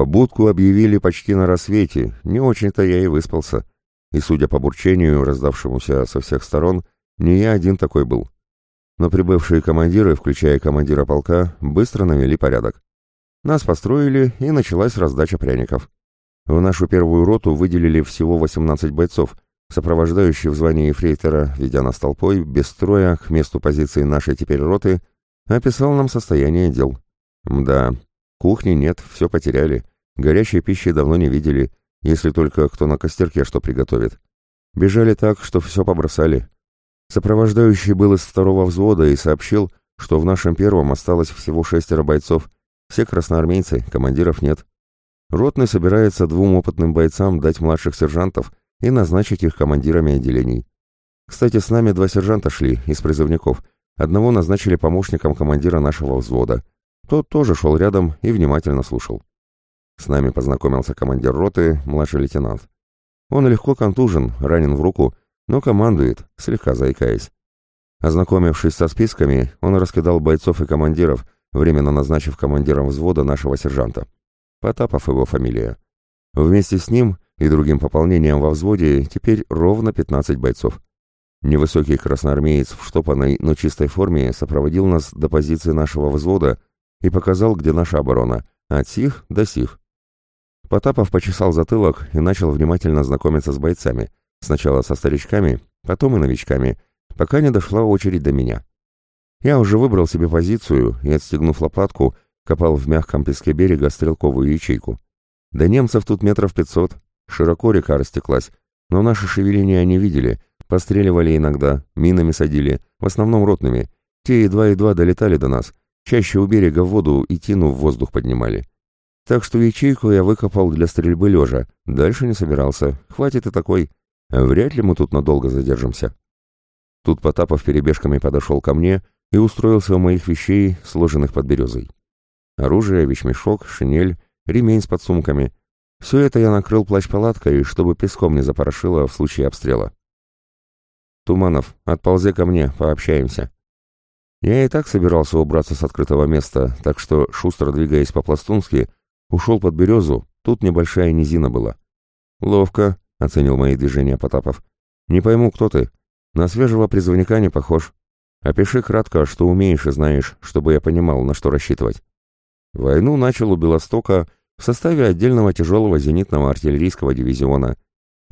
Побудку объявили почти на рассвете, не очень-то я и выспался. И, судя по бурчению, раздавшемуся со всех сторон, не я один такой был. Но прибывшие командиры, включая командира полка, быстро навели порядок. Нас построили, и началась раздача пряников. В нашу первую роту выделили всего 18 бойцов, сопровождающий в звании ефрейтора, ведя нас толпой, без строя, к месту позиции нашей теперь роты, описал нам состояние дел. Мда, кухни нет, все потеряли, горячей пищи давно не видели, если только кто на костерке что приготовит. Бежали так, что все побросали. Сопровождающий был из второго взвода и сообщил, что в нашем первом осталось всего шестеро бойцов, все красноармейцы, командиров нет. Ротный собирается двум опытным бойцам дать младших сержантов и назначить их командирами отделений. Кстати, с нами два сержанта шли из призывников. Одного назначили помощником командира нашего взвода. Тот тоже шел рядом и внимательно слушал. С нами познакомился командир роты, младший лейтенант. Он легко контужен, ранен в руку, но командует, слегка заикаясь. Ознакомившись со списками, он раскидал бойцов и командиров, временно назначив командиром взвода нашего сержанта. Потапов его фамилия. Вместе с ним и другим пополнением во взводе теперь ровно 15 бойцов. Невысокий красноармеец в штопанной, но чистой форме сопроводил нас до позиции нашего взвода и показал, где наша оборона, от сих до сих. Потапов почесал затылок и начал внимательно знакомиться с бойцами, сначала со старичками, потом и новичками, пока не дошла очередь до меня. Я уже выбрал себе позицию и, отстегнув лопатку, копал в мягком песке берега стрелковую ячейку. До немцев тут метров пятьсот, Широко река растеклась, но наши шевеления не видели, постреливали иногда, минами садили, в основном ротными. Те едва-едва долетали до нас, чаще у берега воду и тину в воздух поднимали. Так что ячейку я выкопал для стрельбы лежа, дальше не собирался, хватит и такой. Вряд ли мы тут надолго задержимся. Тут Потапов перебежками подошел ко мне и устроился у моих вещей, сложенных под березой. Оружие, вещмешок, шинель, ремень с подсумками, все это я накрыл плащ-палаткой, чтобы песком не запорошило в случае обстрела. «Туманов, отползи ко мне, пообщаемся». Я и так собирался убраться с открытого места, так что, шустро двигаясь по-пластунски, ушел под березу, тут небольшая низина была. «Ловко», — оценил мои движения Потапов. «Не пойму, кто ты. На свежего призывника не похож. Опиши кратко, что умеешь и знаешь, чтобы я понимал, на что рассчитывать». Войну начал у Белостока в составе отдельного тяжелого зенитного артиллерийского дивизиона,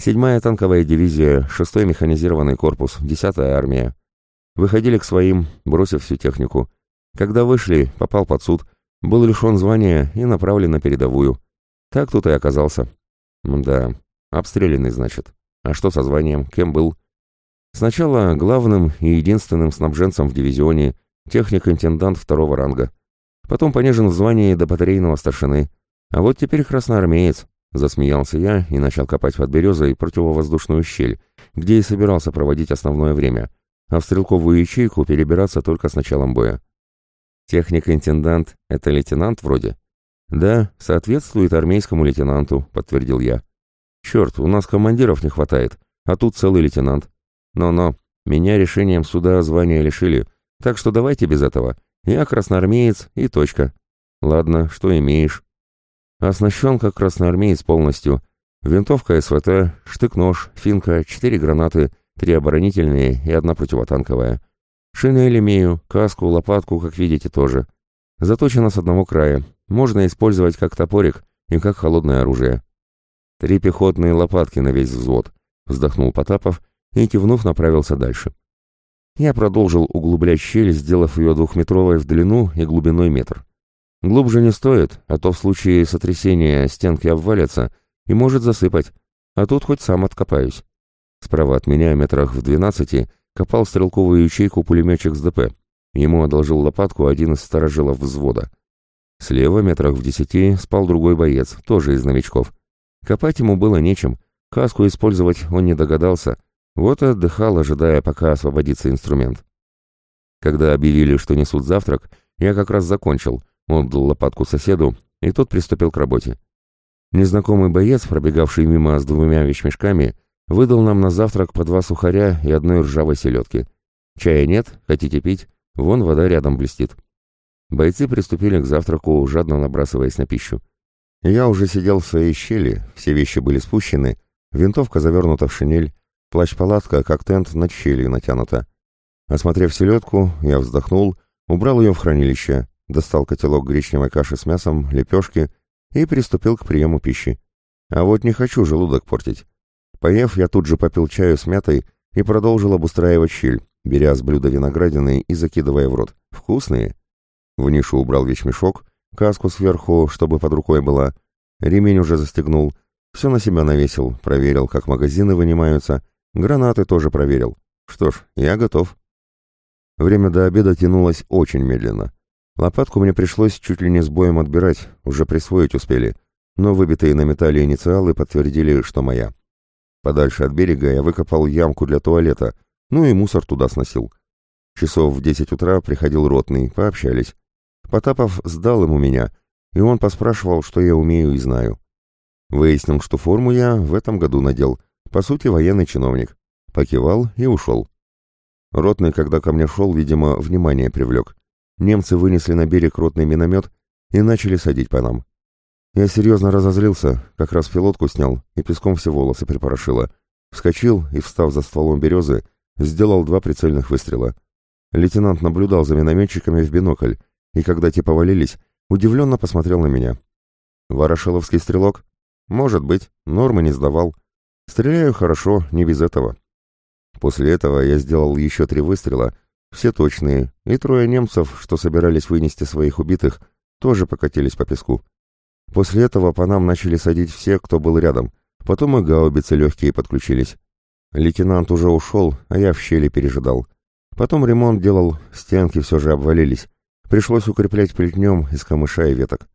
7-я танковая дивизия, 6-й механизированный корпус, 10-я армия. Выходили к своим, бросив всю технику. Когда вышли, попал под суд, был лишен звания и направлен на передовую. Так тут и оказался. Да, обстрелянный, значит. А что со званием? Кем был? Сначала главным и единственным снабженцем в дивизионе, техник-интендант второго ранга. Потом понижен в звании до батарейного старшины. А вот теперь красноармеец, засмеялся я и начал копать под березой противовоздушную щель, где и собирался проводить основное время, а в стрелковую ячейку перебираться только с началом боя. Техник-интендант — это лейтенант вроде? Да, соответствует армейскому лейтенанту, подтвердил я. Черт, у нас командиров не хватает, а тут целый лейтенант. Но-но, меня решением суда звания лишили, так что давайте без этого. Я красноармеец и точка. Ладно, что имеешь? Оснащен как красноармеец полностью. Винтовка СВТ, штык-нож, финка, четыре гранаты, три оборонительные и одна противотанковая. Шинель имею, каску, лопатку, как видите, тоже. Заточена с одного края. Можно использовать как топорик и как холодное оружие. Три пехотные лопатки на весь взвод, вздохнул Потапов и, кивнув, направился дальше. Я продолжил углублять щель, сделав ее двухметровой в длину и глубиной метр. Глубже не стоит, а то в случае сотрясения стенки обвалятся и может засыпать, а тут хоть сам откопаюсь. Справа от меня, метрах в двенадцати, копал стрелковую ячейку пулеметчик с ДП. Ему одолжил лопатку один из старожилов взвода. Слева, метрах в десяти, спал другой боец, тоже из новичков. Копать ему было нечем, каску использовать он не догадался, вот и отдыхал, ожидая, пока освободится инструмент. Когда объявили, что несут завтрак, я как раз закончил, Отдал лопатку соседу, и тот приступил к работе. Незнакомый боец, пробегавший мимо с двумя вещмешками, выдал нам на завтрак по два сухаря и одной ржавой селедки. Чая нет, хотите пить? Вон вода рядом блестит. Бойцы приступили к завтраку, жадно набрасываясь на пищу. Я уже сидел в своей щели, все вещи были спущены, винтовка завернута в шинель, плащ-палатка, как тент, над щелью натянута. Осмотрев селедку, я вздохнул, убрал ее в хранилище, достал котелок гречневой каши с мясом, лепешки и приступил к приему пищи. А вот не хочу желудок портить. Поев, я тут же попил чаю с мятой и продолжил обустраивать щель, беря с блюда виноградины и закидывая в рот. Вкусные. В нишу убрал вещмешок, каску сверху, чтобы под рукой была, ремень уже застегнул, все на себя навесил, проверил, как магазины вынимаются, гранаты тоже проверил. Что ж, я готов. Время до обеда тянулось очень медленно. Лопатку мне пришлось чуть ли не с боем отбирать, уже присвоить успели, но выбитые на металле инициалы подтвердили, что моя. Подальше от берега я выкопал ямку для туалета, ну и мусор туда сносил. Часов в десять утра приходил ротный, пообщались. Потапов сдал ему меня, и он поспрашивал, что я умею и знаю. Выяснил, что форму я в этом году надел, по сути, военный чиновник. Покивал и ушел. Ротный, когда ко мне шел, видимо, внимание привлек. Немцы вынесли на берег ротный миномет и начали садить по нам. Я серьезно разозлился, как раз пилотку снял и песком все волосы припорошило. Вскочил и, встав за стволом березы, сделал два прицельных выстрела. Лейтенант наблюдал за минометчиками в бинокль, и когда те повалились, удивленно посмотрел на меня. «Ворошиловский стрелок?» «Может быть, нормы не сдавал. Стреляю хорошо, не без этого». После этого я сделал еще три выстрела, все точные, и трое немцев, что собирались вынести своих убитых, тоже покатились по песку. После этого по нам начали садить все, кто был рядом. Потом и гаубицы легкие подключились. Лейтенант уже ушел, а я в щели пережидал. Потом ремонт делал, стенки все же обвалились. Пришлось укреплять плетнем из камыша и веток.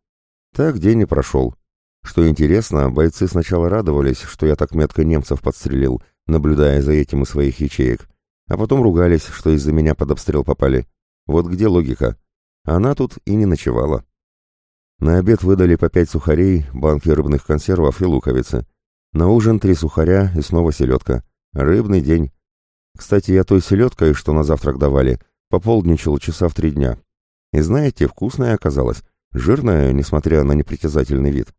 Так день и прошел. Что интересно, бойцы сначала радовались, что я так метко немцев подстрелил, наблюдая за этим из своих ячеек, а потом ругались, что из-за меня под обстрел попали. Вот где логика? Она тут и не ночевала. На обед выдали по пять сухарей, банки рыбных консервов и луковицы. На ужин три сухаря и снова селедка. Рыбный день. Кстати, я той селедкой, что на завтрак давали, пополдничал часа в три дня. И знаете, вкусная оказалась, жирная, несмотря на непритязательный вид.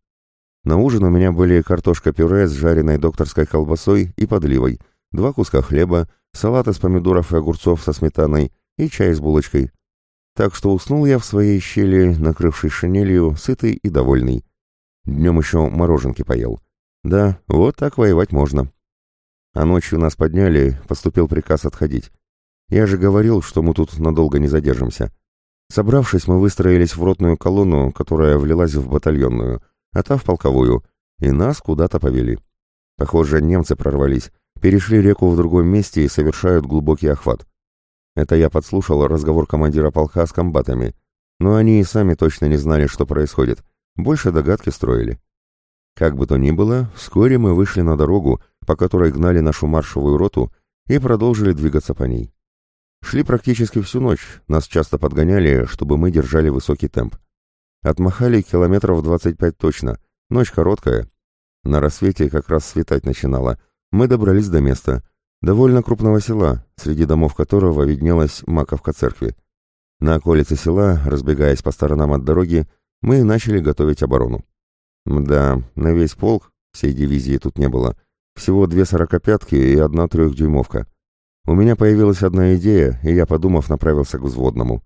На ужин у меня были картошка-пюре с жареной докторской колбасой и подливой, два куска хлеба, салат из помидоров и огурцов со сметаной и чай с булочкой. Так что уснул я в своей щели, накрывшись шинелью, сытый и довольный. Днем еще мороженки поел. Да, вот так воевать можно. А ночью нас подняли, поступил приказ отходить. Я же говорил, что мы тут надолго не задержимся. Собравшись, мы выстроились в ротную колонну, которая влилась в батальонную, а та в полковую, и нас куда-то повели. Похоже, немцы прорвались, перешли реку в другом месте и совершают глубокий охват. Это я подслушал разговор командира полка с комбатами, но они и сами точно не знали, что происходит, больше догадки строили. Как бы то ни было, вскоре мы вышли на дорогу, по которой гнали нашу маршевую роту, и продолжили двигаться по ней. Шли практически всю ночь, нас часто подгоняли, чтобы мы держали высокий темп. Отмахали километров 25 точно, ночь короткая. На рассвете как раз светать начинало. Мы добрались до места, довольно крупного села, среди домов которого виднелась маковка церкви. На околице села, разбегаясь по сторонам от дороги, мы начали готовить оборону. Да, на весь полк, всей дивизии тут не было, всего две сорокопятки и одна трехдюймовка. У меня появилась одна идея, и я, подумав, направился к взводному.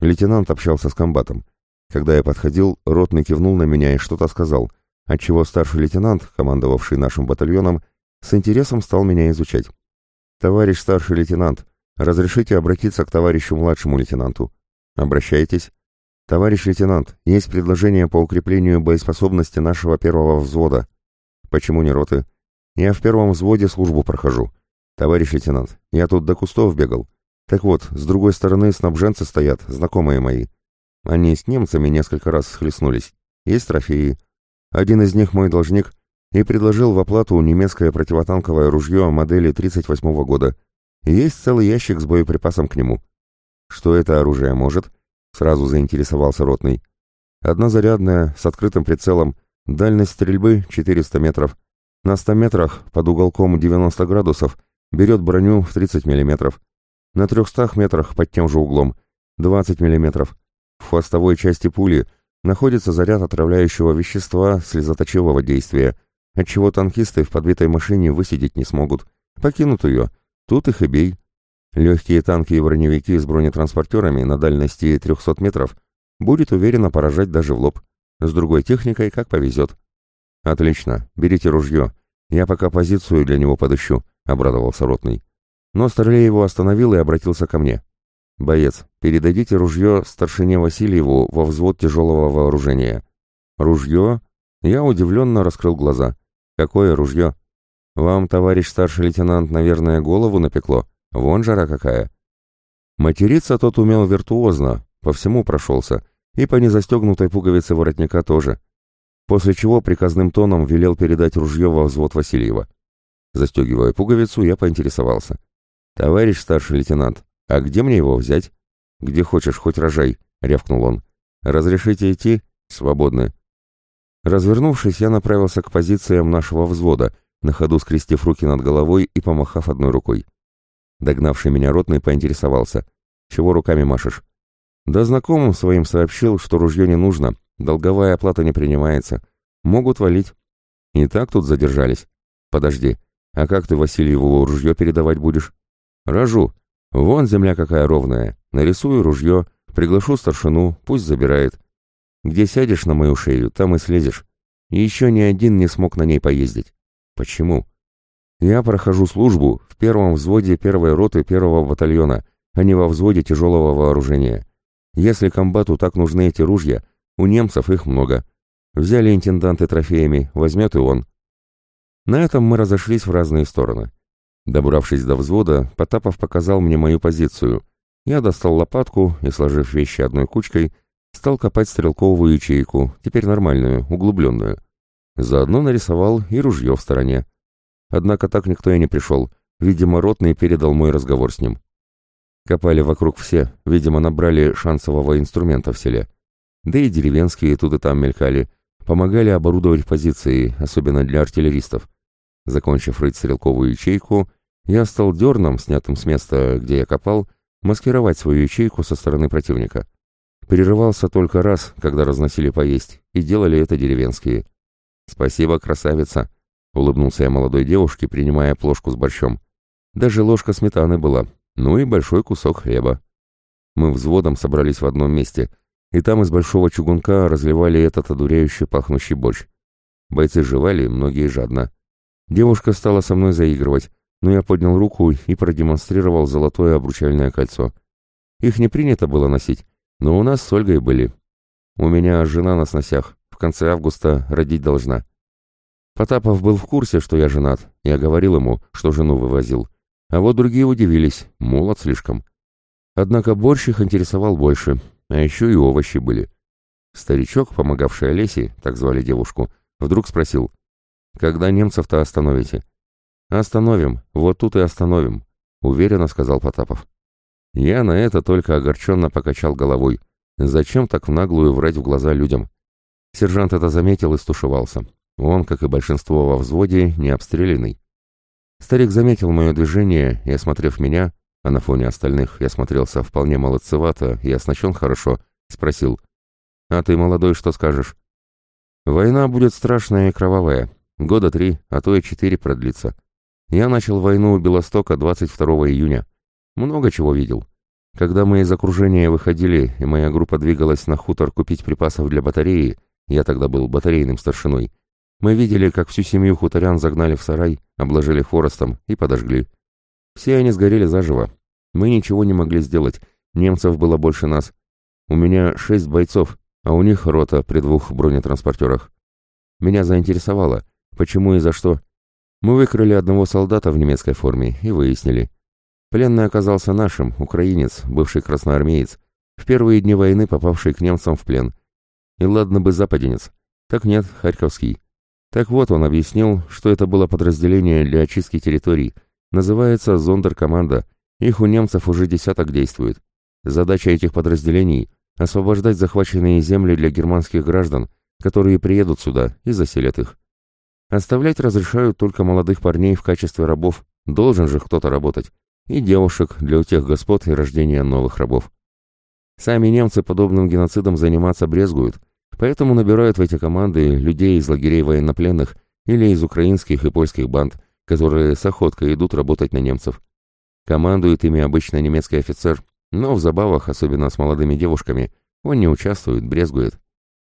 Лейтенант общался с комбатом. Когда я подходил, ротный кивнул на меня и что-то сказал, отчего старший лейтенант, командовавший нашим батальоном, с интересом стал меня изучать. «Товарищ старший лейтенант, разрешите обратиться к товарищу младшему лейтенанту?» «Обращайтесь». «Товарищ лейтенант, есть предложение по укреплению боеспособности нашего первого взвода». «Почему не роты?» «Я в первом взводе службу прохожу». «Товарищ лейтенант, я тут до кустов бегал. Так вот, с другой стороны снабженцы стоят, знакомые мои. Они с немцами несколько раз схлестнулись. Есть трофеи. Один из них мой должник и предложил в оплату немецкое противотанковое ружье модели 38 года. И есть целый ящик с боеприпасом к нему. Что это оружие может? Сразу заинтересовался ротный. Одна зарядная, с открытым прицелом, дальность стрельбы 400 метров. На 100 метрах, под уголком 90 градусов, берет броню в 30 миллиметров. На 300 метрах под тем же углом 20 миллиметров. В хвостовой части пули находится заряд отравляющего вещества слезоточивого действия, отчего танкисты в подбитой машине высидеть не смогут. Покинут ее. Тут их и бей. Легкие танки и броневики с бронетранспортерами на дальности 300 метров будет уверенно поражать даже в лоб. С другой техникой как повезет. «Отлично, берите ружье. Я пока позицию для него подыщу», — обрадовался Ротный. Но Старлей его остановил и обратился ко мне. «Боец, передадите ружье старшине Васильеву во взвод тяжелого вооружения». «Ружье?» Я удивленно раскрыл глаза. «Какое ружье?» «Вам, товарищ старший лейтенант, наверное, голову напекло? Вон жара какая!» Материться тот умел виртуозно, по всему прошелся, и по незастегнутой пуговице воротника тоже, после чего приказным тоном велел передать ружье во взвод Васильева. Застегивая пуговицу, я поинтересовался. «Товарищ старший лейтенант, а где мне его взять?» «Где хочешь, хоть рожай», — рявкнул он. «Разрешите идти?» «Свободны». Развернувшись, я направился к позициям нашего взвода, на ходу скрестив руки над головой и помахав одной рукой. Догнавший меня ротный поинтересовался. «Чего руками машешь?» Да знакомым своим сообщил, что ружье не нужно, долговая оплата не принимается. Могут валить. И так тут задержались. Подожди, а как ты Васильеву ружье передавать будешь? Рожу. Вон земля какая ровная. Нарисую ружье, приглашу старшину, пусть забирает. Где сядешь на мою шею, там и слезешь. Еще ни один не смог на ней поездить. Почему? Я прохожу службу в первом взводе первой роты первого батальона, а не во взводе тяжелого вооружения. Если комбату так нужны эти ружья, у немцев их много. Взяли интенданты трофеями, возьмет и он. На этом мы разошлись в разные стороны. Добравшись до взвода, Потапов показал мне мою позицию. Я достал лопатку и, сложив вещи одной кучкой, стал копать стрелковую ячейку, теперь нормальную, углубленную. Заодно нарисовал и ружье в стороне. Однако так никто и не пришел. Видимо, ротный передал мой разговор с ним. Копали вокруг все, видимо, набрали шансового инструмента в селе. Да и деревенские тут и там мелькали, помогали оборудовать позиции, особенно для артиллеристов. Закончив рыть стрелковую ячейку, я стал дерном, снятым с места, где я копал, маскировать свою ячейку со стороны противника. Перерывался только раз, когда разносили поесть, и делали это деревенские. «Спасибо, красавица!» — улыбнулся я молодой девушке, принимая плошку с борщом. Даже ложка сметаны была, ну и большой кусок хлеба. Мы взводом собрались в одном месте, и там из большого чугунка разливали этот одуряющий пахнущий борщ. Бойцы жевали, многие жадно. Девушка стала со мной заигрывать, но я поднял руку и продемонстрировал золотое обручальное кольцо. Их не принято было носить, но у нас с Ольгой были. У меня жена на сносях, в конце августа родить должна. Потапов был в курсе, что я женат, я говорил ему, что жену вывозил. А вот другие удивились, молод слишком. Однако борщ их интересовал больше, а еще и овощи были. Старичок, помогавший Олесе, так звали девушку, вдруг спросил, «Когда немцев-то остановите?» «Остановим, вот тут и остановим», — уверенно сказал Потапов. Я на это только огорченно покачал головой. Зачем так в наглую врать в глаза людям? Сержант это заметил и стушевался. Он, как и большинство во взводе, не обстрелянный. Старик заметил мое движение и, осмотрев меня, а на фоне остальных я смотрелся вполне молодцевато и оснащен хорошо, спросил, «А ты, молодой, что скажешь?» «Война будет страшная и кровавая. Года три, а то и четыре продлится. Я начал войну у Белостока 22 июня. Много чего видел. Когда мы из окружения выходили, и моя группа двигалась на хутор купить припасов для батареи, я тогда был батарейным старшиной, мы видели, как всю семью хуторян загнали в сарай, обложили хворостом и подожгли. Все они сгорели заживо. Мы ничего не могли сделать, немцев было больше нас. У меня шесть бойцов, а у них рота при двух бронетранспортерах. Меня заинтересовало, почему и за что. Мы выкрыли одного солдата в немецкой форме и выяснили. Пленный оказался нашим, украинец, бывший красноармеец, в первые дни войны попавший к немцам в плен. И ладно бы западенец. Так нет, харьковский. Так вот, он объяснил, что это было подразделение для очистки территорий. Называется «Зондеркоманда». Их у немцев уже десяток действует. Задача этих подразделений – освобождать захваченные земли для германских граждан, которые приедут сюда и заселят их. Оставлять разрешают только молодых парней в качестве рабов, должен же кто-то работать, и девушек для утех господ и рождения новых рабов. Сами немцы подобным геноцидом заниматься брезгуют, Поэтому набирают в эти команды людей из лагерей военнопленных или из украинских и польских банд, которые с охоткой идут работать на немцев. Командует ими обычно немецкий офицер, но в забавах, особенно с молодыми девушками, он не участвует, брезгует.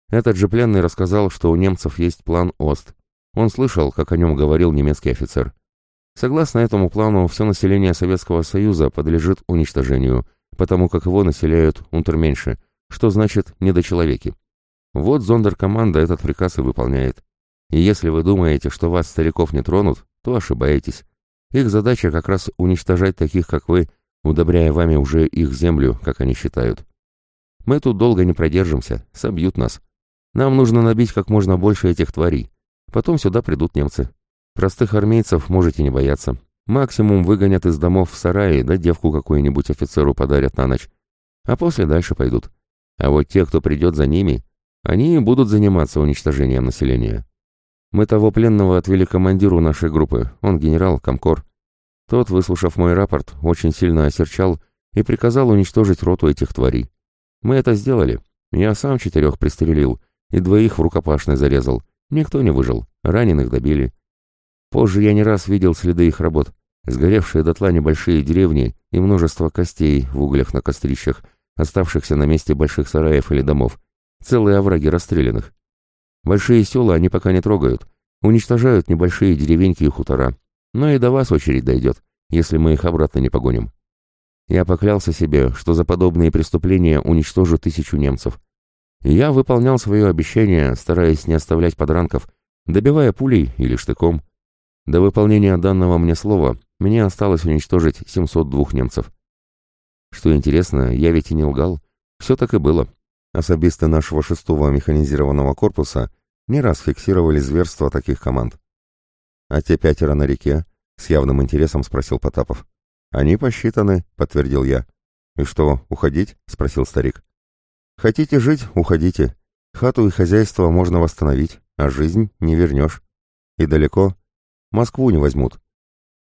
Этот же пленный рассказал, что у немцев есть план ОСТ. Он слышал, как о нем говорил немецкий офицер. Согласно этому плану, все население Советского Союза подлежит уничтожению, потому как его населяют унтерменьши, что значит недочеловеки. Вот зондеркоманда этот приказ и выполняет. И если вы думаете, что вас, стариков, не тронут, то ошибаетесь. Их задача как раз уничтожать таких, как вы, удобряя вами уже их землю, как они считают. Мы тут долго не продержимся, собьют нас. Нам нужно набить как можно больше этих тварей. Потом сюда придут немцы. Простых армейцев можете не бояться. Максимум выгонят из домов в сарае, да девку какую-нибудь офицеру подарят на ночь. А после дальше пойдут. А вот те, кто придет за ними, они будут заниматься уничтожением населения. Мы того пленного отвели командиру нашей группы, он генерал, комкор. Тот, выслушав мой рапорт, очень сильно осерчал и приказал уничтожить роту этих тварей. Мы это сделали. Я сам четырех пристрелил, и двоих в рукопашной зарезал. Никто не выжил, раненых добили. Позже я не раз видел следы их работ. Сгоревшие дотла небольшие деревни и множество костей в углях на кострищах, оставшихся на месте больших сараев или домов. Целые овраги расстрелянных. Большие села они пока не трогают. Уничтожают небольшие деревеньки и хутора. Но и до вас очередь дойдет, если мы их обратно не погоним. Я поклялся себе, что за подобные преступления уничтожу тысячу немцев. Я выполнял свое обещание, стараясь не оставлять подранков, добивая пулей или штыком. До выполнения данного мне слова мне осталось уничтожить 702 немцев. Что интересно, я ведь и не лгал. Все так и было. Особисты нашего шестого механизированного корпуса не раз фиксировали зверство таких команд. «А те пятеро на реке?» — с явным интересом спросил Потапов. «Они посчитаны», — подтвердил я. «И что, уходить?» — спросил старик. Хотите жить — уходите. Хату и хозяйство можно восстановить, а жизнь не вернешь. И далеко? Москву не возьмут.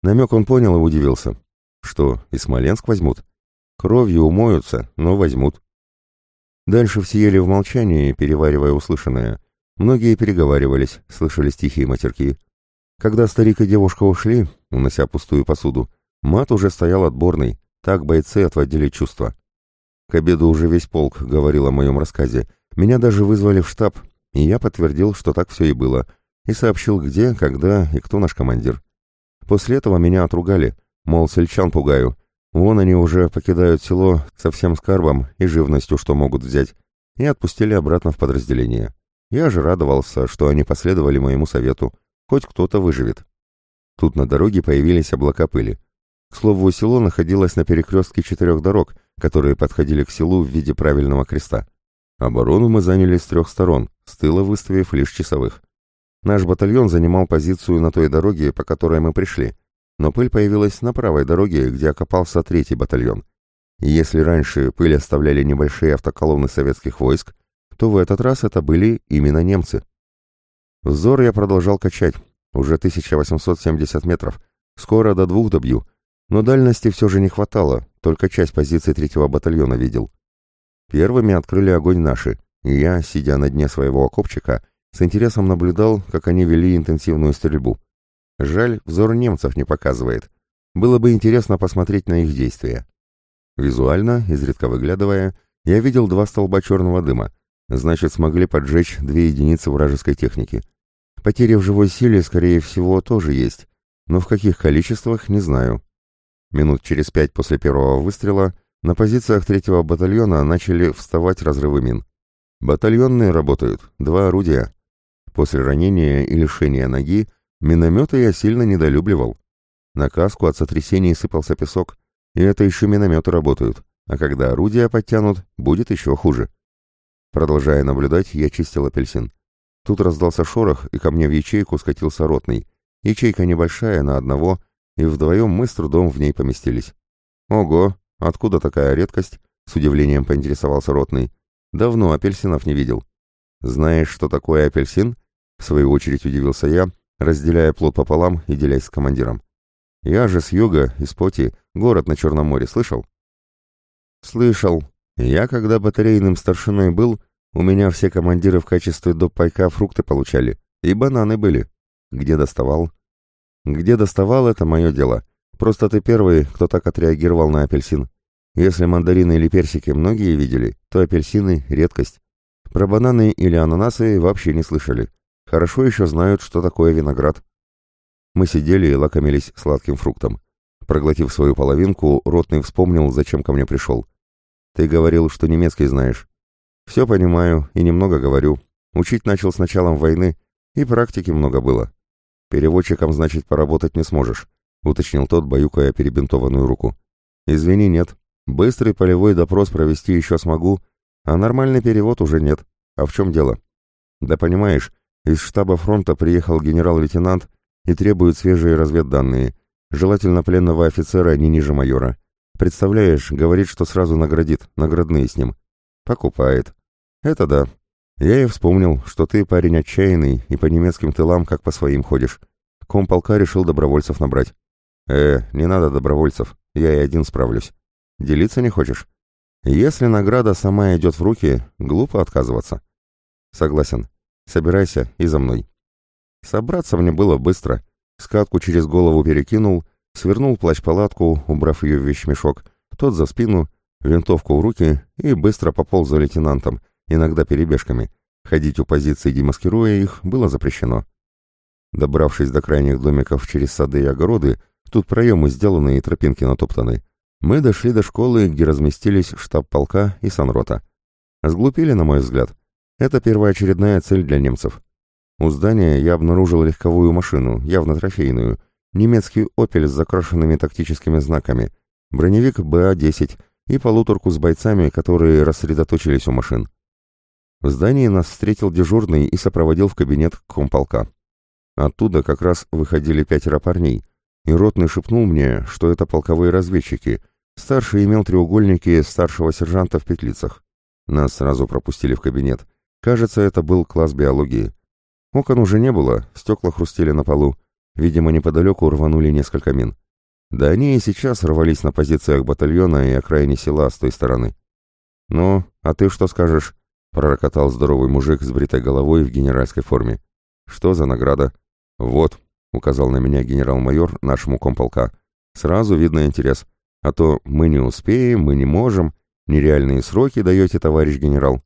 Намек он понял и удивился. Что, и Смоленск возьмут? Кровью умоются, но возьмут. Дальше все ели в молчании, переваривая услышанное. Многие переговаривались, слышались тихие матерки. Когда старик и девушка ушли, унося пустую посуду, мат уже стоял отборный, так бойцы отводили чувства. К обеду уже весь полк говорил о моем рассказе. Меня даже вызвали в штаб, и я подтвердил, что так все и было, и сообщил, где, когда и кто наш командир. После этого меня отругали, мол, сельчан пугаю. Вон они уже покидают село со всем скарбом и живностью, что могут взять, и отпустили обратно в подразделение. Я же радовался, что они последовали моему совету. Хоть кто-то выживет. Тут на дороге появились облака пыли. К слову, село находилось на перекрестке четырех дорог, которые подходили к селу в виде правильного креста. Оборону мы заняли с трех сторон, с тыла выставив лишь часовых. Наш батальон занимал позицию на той дороге, по которой мы пришли, но пыль появилась на правой дороге, где окопался третий батальон. И если раньше пыль оставляли небольшие автоколонны советских войск, то в этот раз это были именно немцы. Взор я продолжал качать, уже 1870 метров, скоро до двух добью, но дальности все же не хватало, только часть позиций третьего батальона видел. Первыми открыли огонь наши, и я, сидя на дне своего окопчика, с интересом наблюдал, как они вели интенсивную стрельбу. Жаль, взор немцев не показывает. Было бы интересно посмотреть на их действия. Визуально, изредка выглядывая, я видел два столба черного дыма, значит, смогли поджечь две единицы вражеской техники. Потери в живой силе, скорее всего, тоже есть, но в каких количествах, не знаю. Минут через пять после первого выстрела на позициях третьего батальона начали вставать разрывы мин. Батальонные работают, два орудия. После ранения и лишения ноги минометы я сильно недолюбливал. На каску от сотрясений сыпался песок, и это еще минометы работают, а когда орудия подтянут, будет еще хуже. Продолжая наблюдать, я чистил апельсин. Тут раздался шорох, и ко мне в ячейку скатился ротный. Ячейка небольшая, на одного, и вдвоем мы с трудом в ней поместились. «Ого, откуда такая редкость?» — с удивлением поинтересовался Ротный. «Давно апельсинов не видел». «Знаешь, что такое апельсин?» — в свою очередь удивился я, разделяя плод пополам и делясь с командиром. «Я же с юга, из Поти, город на Черном море, слышал?» «Слышал. Я, когда батарейным старшиной был, У меня все командиры в качестве доп. пайка фрукты получали. И бананы были. Где доставал? Где доставал, это мое дело. Просто ты первый, кто так отреагировал на апельсин. Если мандарины или персики многие видели, то апельсины — редкость. Про бананы или ананасы вообще не слышали. Хорошо еще знают, что такое виноград. Мы сидели и лакомились сладким фруктом. Проглотив свою половинку, Ротный вспомнил, зачем ко мне пришел. «Ты говорил, что немецкий знаешь». «Все понимаю и немного говорю. Учить начал с началом войны, и практики много было. Переводчиком, значит, поработать не сможешь», — уточнил тот, баюкая перебинтованную руку. «Извини, нет. Быстрый полевой допрос провести еще смогу, а нормальный перевод уже нет. А в чем дело?» «Да понимаешь, из штаба фронта приехал генерал-лейтенант и требует свежие разведданные, желательно пленного офицера не ниже майора. Представляешь, говорит, что сразу наградит, наградные с ним. Покупает. Это да. Я и вспомнил, что ты парень отчаянный и по немецким тылам как по своим ходишь. Комполка решил добровольцев набрать. Э, не надо добровольцев, я и один справлюсь. Делиться не хочешь? Если награда сама идет в руки, глупо отказываться. Согласен. Собирайся и за мной. Собраться мне было быстро. Скатку через голову перекинул, свернул плащ-палатку, убрав ее в вещмешок, тот за спину, винтовку в руки и быстро пополз за лейтенантом, иногда перебежками. Ходить у позиций, демаскируя их, было запрещено. Добравшись до крайних домиков через сады и огороды, тут проемы сделаны и тропинки натоптаны, мы дошли до школы, где разместились штаб полка и санрота. Сглупили, на мой взгляд. Это первоочередная цель для немцев. У здания я обнаружил легковую машину, явно трофейную, немецкий «Опель» с закрашенными тактическими знаками, броневик БА-10 и полуторку с бойцами, которые рассредоточились у машин. В здании нас встретил дежурный и сопроводил в кабинет комполка. Оттуда как раз выходили пятеро парней, и ротный шепнул мне, что это полковые разведчики. Старший имел треугольники старшего сержанта в петлицах. Нас сразу пропустили в кабинет. Кажется, это был класс биологии. Окон уже не было, стекла хрустели на полу. Видимо, неподалеку рванули несколько мин. Да они и сейчас рвались на позициях батальона и окраине села с той стороны. «Ну, а ты что скажешь?» — пророкотал здоровый мужик с бритой головой в генеральской форме. «Что за награда?» «Вот», — указал на меня генерал-майор нашему комполка. «Сразу видно интерес. А то мы не успеем, мы не можем. Нереальные сроки даете, товарищ генерал».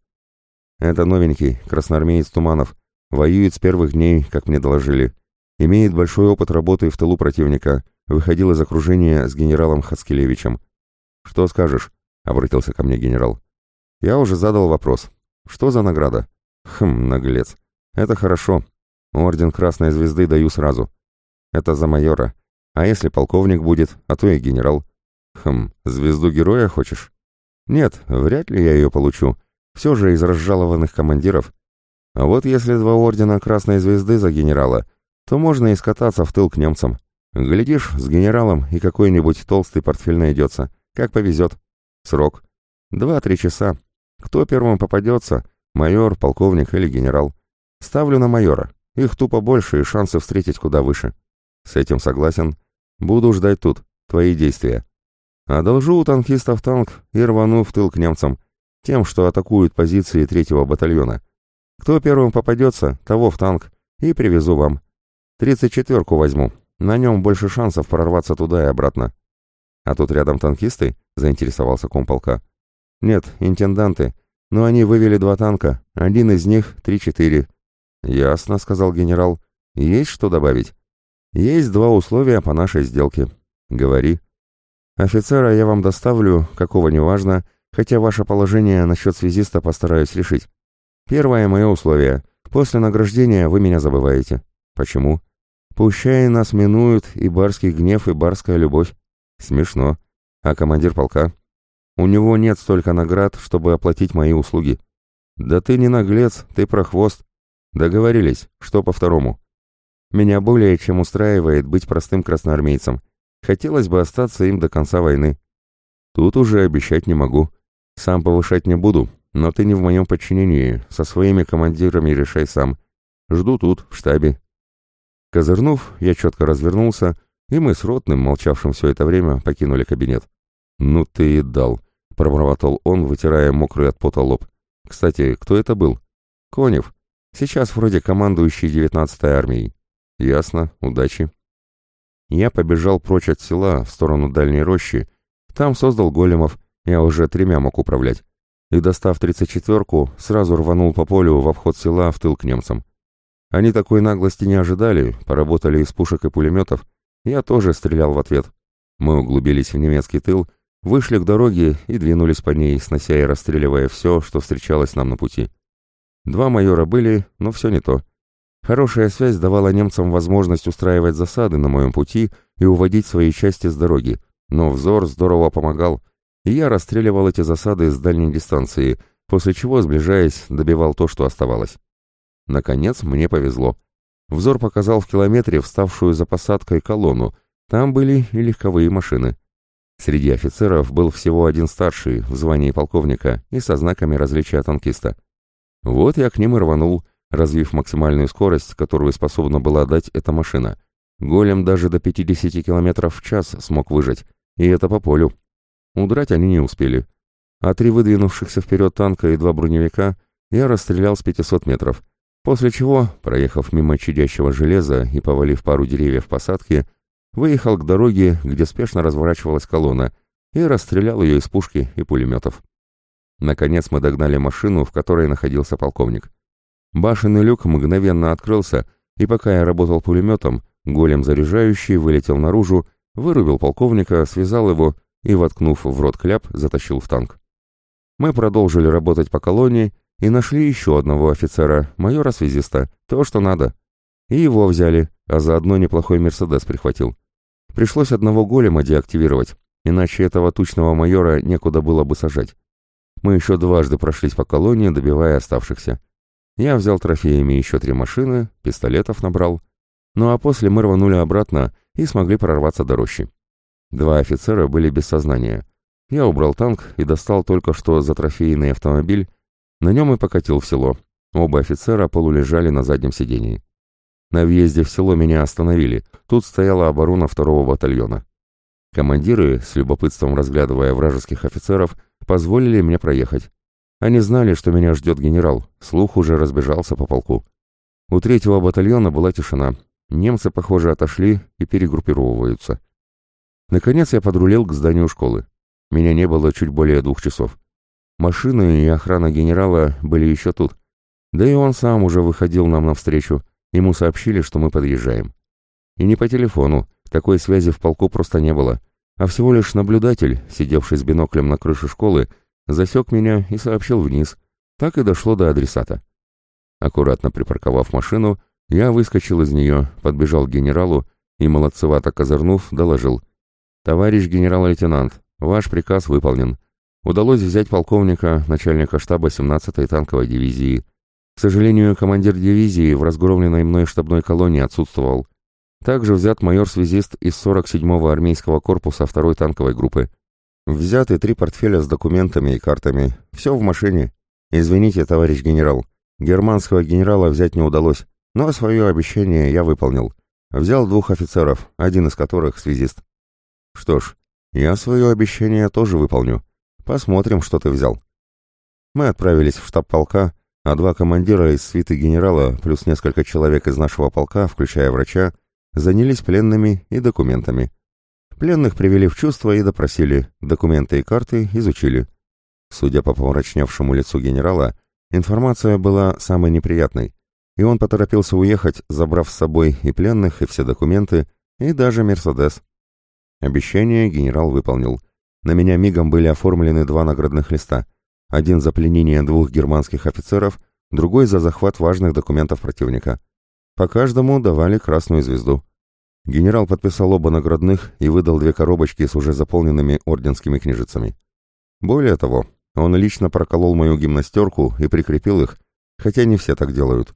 «Это новенький, красноармеец Туманов. Воюет с первых дней, как мне доложили. Имеет большой опыт работы в тылу противника. Выходил из окружения с генералом Хацкелевичем. «Что скажешь?» — обратился ко мне генерал. «Я уже задал вопрос. Что за награда?» «Хм, наглец. Это хорошо. Орден Красной Звезды даю сразу. Это за майора. А если полковник будет, а то и генерал. Хм, звезду героя хочешь? Нет, вряд ли я ее получу. Все же из разжалованных командиров. А вот если два ордена Красной Звезды за генерала, то можно и скататься в тыл к немцам. Глядишь, с генералом и какой-нибудь толстый портфель найдется. Как повезет. Срок. Два-три часа. Кто первым попадется? Майор, полковник или генерал? Ставлю на майора. Их тупо больше и шансы встретить куда выше. С этим согласен. Буду ждать тут. Твои действия. Одолжу у танкистов танк и рвану в тыл к немцам. Тем, что атакуют позиции третьего батальона. Кто первым попадется, того в танк. И привезу вам. Тридцать четверку возьму. На нем больше шансов прорваться туда и обратно. А тут рядом танкисты? Заинтересовался комполка. Нет, интенданты. Но они вывели два танка. Один из них три-четыре. Ясно, сказал генерал. Есть что добавить? Есть два условия по нашей сделке. Говори. Офицера я вам доставлю, какого неважно, хотя ваше положение насчет связиста постараюсь решить. Первое мое условие. После награждения вы меня забываете. Почему? Пущай нас минуют и барский гнев, и барская любовь. Смешно. А командир полка? У него нет столько наград, чтобы оплатить мои услуги. Да ты не наглец, ты прохвост. Договорились, что по второму. Меня более чем устраивает быть простым красноармейцем. Хотелось бы остаться им до конца войны. Тут уже обещать не могу. Сам повышать не буду, но ты не в моем подчинении, со своими командирами решай сам. Жду тут, в штабе. Козырнув, я четко развернулся, и мы с Ротным, молчавшим все это время, покинули кабинет. «Ну ты и дал», — пробормотал он, вытирая мокрый от пота лоб. Кстати, кто это был? Конев. Сейчас вроде командующий 19-й армией. Ясно, удачи. Я побежал прочь от села, в сторону дальней рощи. Там создал големов, я уже тремя мог управлять. И, достав тридцать четверку, сразу рванул по полю в обход села в тыл к немцам. Они такой наглости не ожидали, поработали из пушек и пулеметов. Я тоже стрелял в ответ. Мы углубились в немецкий тыл, вышли к дороге и двинулись по ней, снося и расстреливая все, что встречалось нам на пути. Два майора были, но все не то. Хорошая связь давала немцам возможность устраивать засады на моем пути и уводить свои части с дороги, но взор здорово помогал, и я расстреливал эти засады с дальней дистанции, после чего, сближаясь, добивал то, что оставалось. Наконец, мне повезло. Взор показал в километре вставшую за посадкой колонну, там были и легковые машины. Среди офицеров был всего один старший, в звании полковника и со знаками различия танкиста. Вот я к ним и рванул, развив максимальную скорость, которую способна была дать эта машина. Голем даже до 50 км в час смог выжать, и это по полю. Удрать они не успели. А три выдвинувшихся вперед танка и два броневика я расстрелял с 500 метров, после чего, проехав мимо чадящего железа и повалив пару деревьев посадки, выехал к дороге, где спешно разворачивалась колонна, и расстрелял ее из пушки и пулеметов. Наконец мы догнали машину, в которой находился полковник. Башенный люк мгновенно открылся, и пока я работал пулеметом, голем заряжающий вылетел наружу, вырубил полковника, связал его и, воткнув в рот кляп, затащил в танк. Мы продолжили работать по колонии и нашли еще одного офицера, майора-связиста, то, что надо. И его взяли, а заодно неплохой «Мерседес» прихватил. Пришлось одного голема деактивировать, иначе этого тучного майора некуда было бы сажать. Мы еще дважды прошлись по колонии, добивая оставшихся. Я взял трофеями еще три машины, пистолетов набрал. Ну а после мы рванули обратно и смогли прорваться до рощи. Два офицера были без сознания. Я убрал танк и достал только что за трофейный автомобиль. На нем и покатил в село. Оба офицера полулежали на заднем сидении. На въезде в село меня остановили. Тут стояла оборона второго батальона. Командиры, с любопытством разглядывая вражеских офицеров, позволили мне проехать. Они знали, что меня ждет генерал, слух уже разбежался по полку. У третьего батальона была тишина. Немцы, похоже, отошли и перегруппировываются. Наконец я подрулил к зданию школы. Меня не было чуть более двух часов. Машины и охрана генерала были еще тут. Да и он сам уже выходил нам навстречу. Ему сообщили, что мы подъезжаем. И не по телефону, такой связи в полку просто не было а всего лишь наблюдатель, сидевший с биноклем на крыше школы, засек меня и сообщил вниз. Так и дошло до адресата. Аккуратно припарковав машину, я выскочил из нее, подбежал к генералу и, молодцевато козырнув, доложил. «Товарищ генерал-лейтенант, ваш приказ выполнен. Удалось взять полковника, начальника штаба 17-й танковой дивизии. К сожалению, командир дивизии в разгромленной мной штабной колонии отсутствовал. Также взят майор-связист из 47-го армейского корпуса второй танковой группы. Взяты три портфеля с документами и картами. Все в машине. Извините, товарищ генерал. Германского генерала взять не удалось, но свое обещание я выполнил. Взял двух офицеров, один из которых связист. Что ж, я свое обещание тоже выполню. Посмотрим, что ты взял. Мы отправились в штаб полка, а два командира из свиты генерала плюс несколько человек из нашего полка, включая врача, занялись пленными и документами. Пленных привели в чувство и допросили, документы и карты изучили. Судя по помрачневшему лицу генерала, информация была самой неприятной, и он поторопился уехать, забрав с собой и пленных, и все документы, и даже «Мерседес». Обещание генерал выполнил. На меня мигом были оформлены два наградных листа. Один за пленение двух германских офицеров, другой за захват важных документов противника. По каждому давали красную звезду. Генерал подписал оба наградных и выдал две коробочки с уже заполненными орденскими книжицами. Более того, он лично проколол мою гимнастерку и прикрепил их, хотя не все так делают.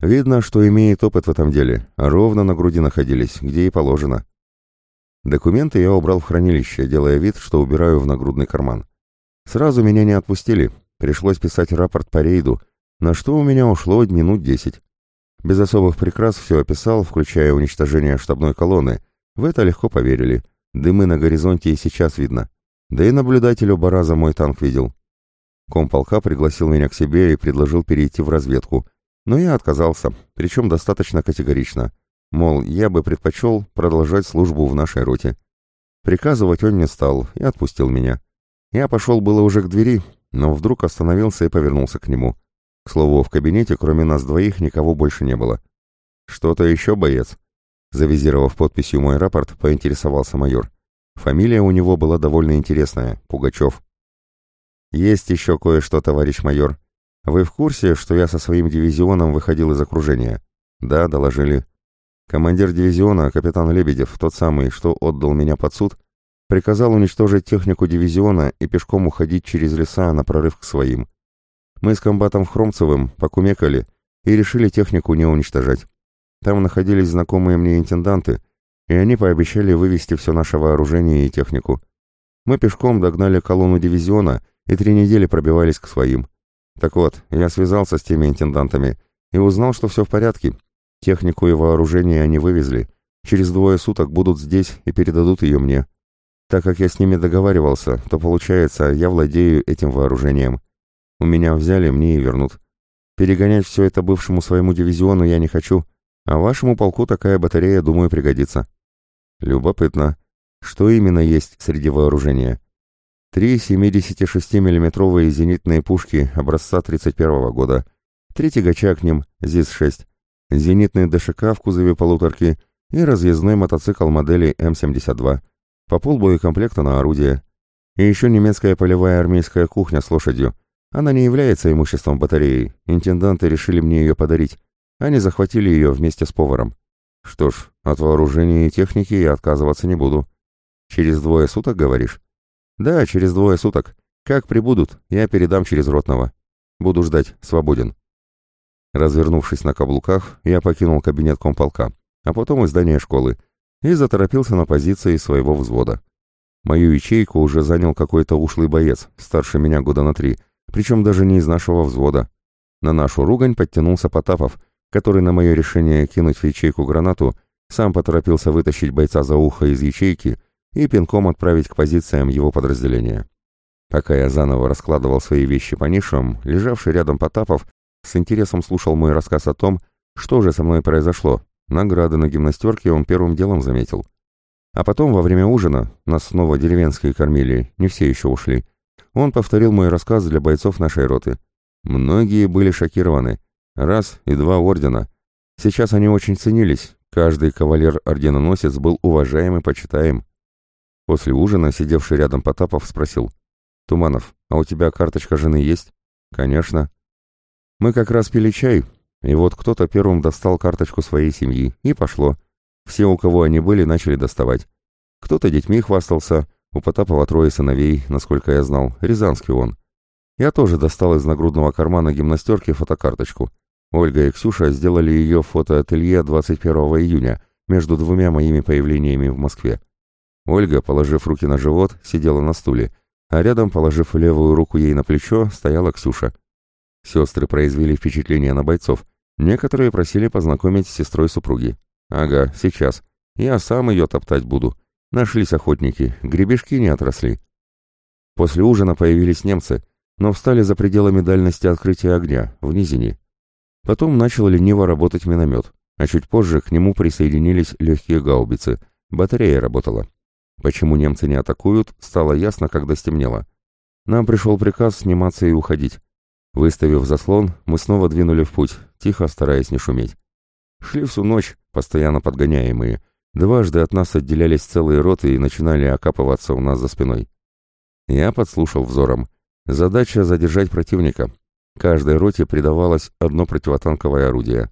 Видно, что имеет опыт в этом деле, а ровно на груди находились, где и положено. Документы я убрал в хранилище, делая вид, что убираю в нагрудный карман. Сразу меня не отпустили, пришлось писать рапорт по рейду, на что у меня ушло минут десять. Без особых прикрас все описал, включая уничтожение штабной колонны. В это легко поверили. Дымы на горизонте и сейчас видно. Да и наблюдатель оба раза мой танк видел. Комполка пригласил меня к себе и предложил перейти в разведку, но я отказался, причем достаточно категорично. Мол, я бы предпочел продолжать службу в нашей роте. Приказывать он не стал и отпустил меня. Я пошел было уже к двери, но вдруг остановился и повернулся к нему. К слову, в кабинете кроме нас двоих никого больше не было. «Что-то еще, боец?» Завизировав подписью мой рапорт, поинтересовался майор. Фамилия у него была довольно интересная — Пугачев. «Есть еще кое-что, товарищ майор. Вы в курсе, что я со своим дивизионом выходил из окружения?» «Да», — доложили. Командир дивизиона, капитан Лебедев, тот самый, что отдал меня под суд, приказал уничтожить технику дивизиона и пешком уходить через леса на прорыв к своим. Мы с комбатом Хромцевым покумекали и решили технику не уничтожать. Там находились знакомые мне интенданты, и они пообещали вывести все наше вооружение и технику. Мы пешком догнали колонну дивизиона и три недели пробивались к своим. Так вот, я связался с теми интендантами и узнал, что все в порядке. Технику и вооружение они вывезли. Через двое суток будут здесь и передадут ее мне. Так как я с ними договаривался, то получается, я владею этим вооружением. У меня взяли, мне и вернут. Перегонять все это бывшему своему дивизиону я не хочу, а вашему полку такая батарея, думаю, пригодится. Любопытно. Что именно есть среди вооружения? Три 76 миллиметровые зенитные пушки образца 31 года, три тягача к ним, ЗИС-6, зенитный ДШК в кузове полуторки и разъездной мотоцикл модели М-72, по полбоекомплекта на орудие. И еще немецкая полевая армейская кухня с лошадью. Она не является имуществом батареи, интенданты решили мне ее подарить. Они захватили ее вместе с поваром. Что ж, от вооружения и техники я отказываться не буду. Через двое суток, говоришь? «Да, через двое суток. Как прибудут, я передам через Ротного. Буду ждать, свободен». Развернувшись на каблуках, я покинул кабинет комполка, а потом и здание школы, и заторопился на позиции своего взвода. Мою ячейку уже занял какой-то ушлый боец, старше меня года на три, причем даже не из нашего взвода. На нашу ругань подтянулся Потапов, который на мое решение кинуть в ячейку гранату сам поторопился вытащить бойца за ухо из ячейки и пинком отправить к позициям его подразделения. Пока я заново раскладывал свои вещи по нишам, лежавший рядом Потапов с интересом слушал мой рассказ о том, что же со мной произошло. Награды на гимнастерке он первым делом заметил. А потом, во время ужина, нас снова деревенские кормили, не все еще ушли, он повторил мой рассказ для бойцов нашей роты. Многие были шокированы. Раз и два ордена. Сейчас они очень ценились. Каждый кавалер-орденоносец был уважаем и почитаем. После ужина сидевший рядом Потапов спросил. «Туманов, а у тебя карточка жены есть?» «Конечно». «Мы как раз пили чай, и вот кто-то первым достал карточку своей семьи, и пошло. Все, у кого они были, начали доставать. Кто-то детьми хвастался, у Потапова трое сыновей, насколько я знал, рязанский он. Я тоже достал из нагрудного кармана гимнастерки фотокарточку. Ольга и Ксюша сделали ее в фотоателье 21 июня, между двумя моими появлениями в Москве. Ольга, положив руки на живот, сидела на стуле, а рядом, положив левую руку ей на плечо, стояла Ксюша. Сестры произвели впечатление на бойцов. Некоторые просили познакомить с сестрой супруги. «Ага, сейчас. Я сам ее топтать буду. Нашлись охотники, гребешки не отросли». После ужина появились немцы, но встали за пределами дальности открытия огня, в низине. Потом начал лениво работать миномет, а чуть позже к нему присоединились легкие гаубицы. Батарея работала. Почему немцы не атакуют, стало ясно, когда стемнело. Нам пришел приказ сниматься и уходить. Выставив заслон, мы снова двинули в путь, тихо стараясь не шуметь. Шли всю ночь, постоянно подгоняемые. Дважды от нас отделялись целые роты и начинали окапываться у нас за спиной. Я подслушал взором. Задача задержать противника. Каждой роте придавалось одно противотанковое орудие.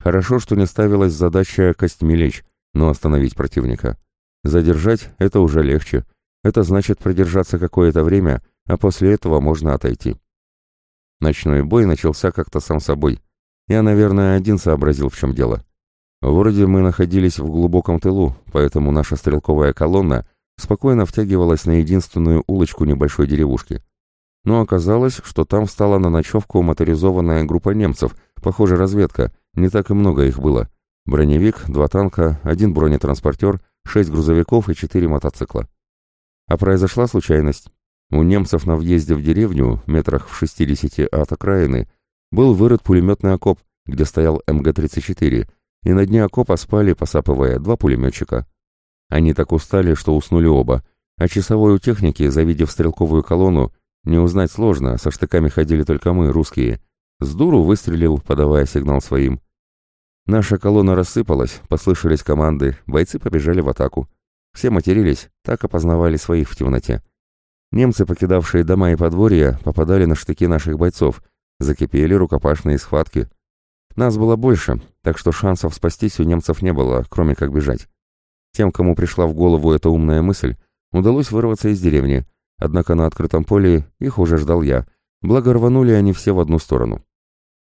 Хорошо, что не ставилась задача костьми лечь, но остановить противника. Задержать — это уже легче. Это значит продержаться какое-то время, а после этого можно отойти. Ночной бой начался как-то сам собой. Я, наверное, один сообразил, в чем дело. Вроде мы находились в глубоком тылу, поэтому наша стрелковая колонна спокойно втягивалась на единственную улочку небольшой деревушки. Но оказалось, что там встала на ночевку моторизованная группа немцев, похоже, разведка, не так и много их было. Броневик, два танка, один бронетранспортер — шесть грузовиков и четыре мотоцикла. А произошла случайность. У немцев на въезде в деревню, метрах в 60 от окраины, был вырыт пулеметный окоп, где стоял МГ-34, и на дне окопа спали, посапывая, два пулеметчика. Они так устали, что уснули оба, а часовой у техники, завидев стрелковую колонну, не узнать сложно, со штыками ходили только мы, русские. С дуру выстрелил, подавая сигнал своим. Наша колонна рассыпалась, послышались команды, бойцы побежали в атаку. Все матерились, так опознавали своих в темноте. Немцы, покидавшие дома и подворья, попадали на штыки наших бойцов, закипели рукопашные схватки. Нас было больше, так что шансов спастись у немцев не было, кроме как бежать. Тем, кому пришла в голову эта умная мысль, удалось вырваться из деревни, однако на открытом поле их уже ждал я, благо рванули они все в одну сторону.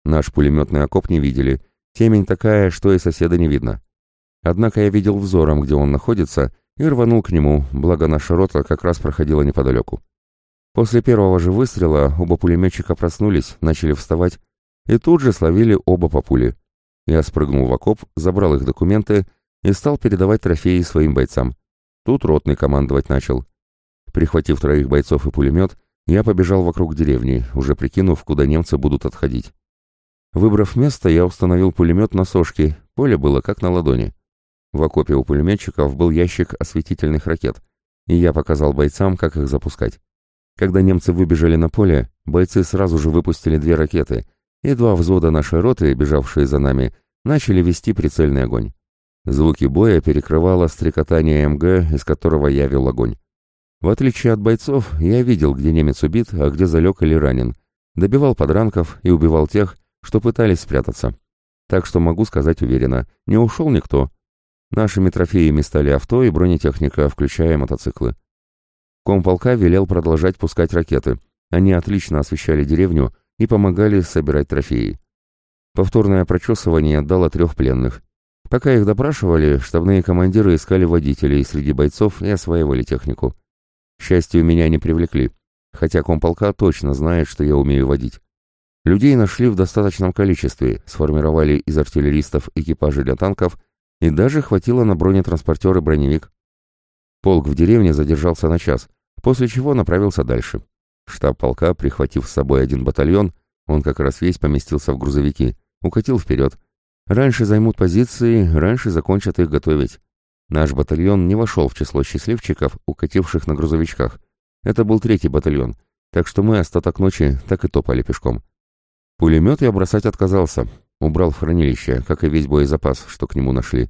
Наш пулеметный окоп не видели, темень такая, что и соседа не видно. Однако я видел взором, где он находится, и рванул к нему, благо наша рота как раз проходила неподалеку. После первого же выстрела оба пулеметчика проснулись, начали вставать, и тут же словили оба по пуле. Я спрыгнул в окоп, забрал их документы и стал передавать трофеи своим бойцам. Тут ротный командовать начал. Прихватив троих бойцов и пулемет, я побежал вокруг деревни, уже прикинув, куда немцы будут отходить. Выбрав место, я установил пулемет на сошке, поле было как на ладони. В окопе у пулеметчиков был ящик осветительных ракет, и я показал бойцам, как их запускать. Когда немцы выбежали на поле, бойцы сразу же выпустили две ракеты, и два взвода нашей роты, бежавшие за нами, начали вести прицельный огонь. Звуки боя перекрывало стрекотание МГ, из которого я вел огонь. В отличие от бойцов, я видел, где немец убит, а где залег или ранен. Добивал подранков и убивал тех, что пытались спрятаться. Так что могу сказать уверенно, не ушел никто, Нашими трофеями стали авто и бронетехника, включая мотоциклы. Комполка велел продолжать пускать ракеты. Они отлично освещали деревню и помогали собирать трофеи. Повторное прочесывание дало трех пленных. Пока их допрашивали, штабные командиры искали водителей среди бойцов и осваивали технику. К счастью, меня не привлекли, хотя комполка точно знает, что я умею водить. Людей нашли в достаточном количестве, сформировали из артиллеристов экипажи для танков и даже хватило на бронетранспортер и броневик. Полк в деревне задержался на час, после чего направился дальше. Штаб полка, прихватив с собой один батальон, он как раз весь поместился в грузовики, укатил вперед. Раньше займут позиции, раньше закончат их готовить. Наш батальон не вошел в число счастливчиков, укативших на грузовичках. Это был третий батальон, так что мы остаток ночи так и топали пешком. Пулемет я бросать отказался, Убрал в хранилище, как и весь боезапас, что к нему нашли.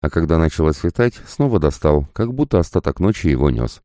А когда начало светать, снова достал, как будто остаток ночи его нес.